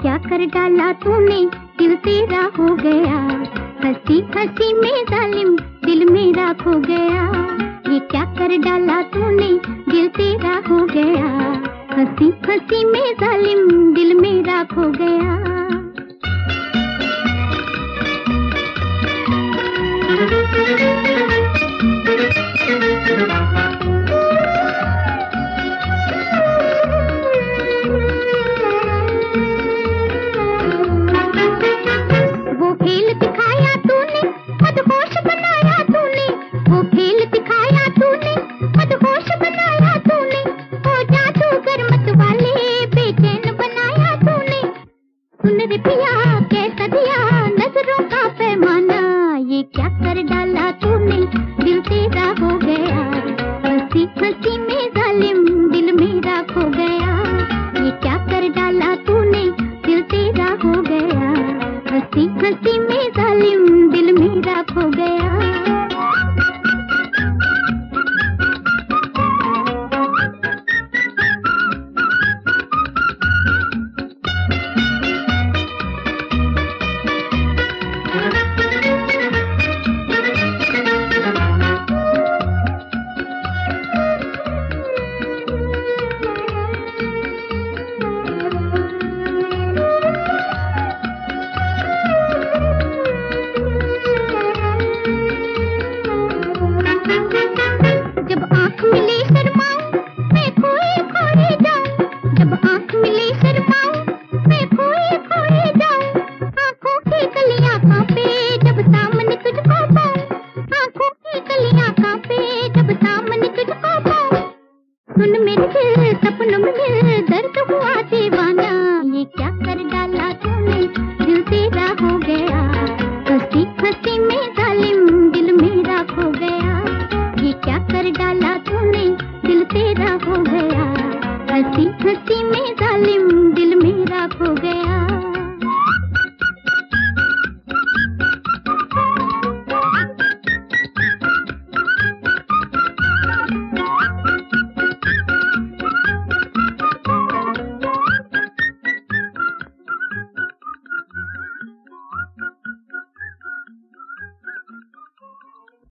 क्या कर डाला तूने? दिल तेरा हो गया। हसी, हँसी में जालिम दिल मेरा खो गया। ये क्या कर डाला तूने? दिल तेरा हो गया। हँसी हँसी क्या कर डाला तूने, दिल तेरा हो गया। हँसी हँसी में जालिम दिल मेरा खो गया। मेरा हो गया। हँसी हँसी में जालिम दिल मेरा हो गया।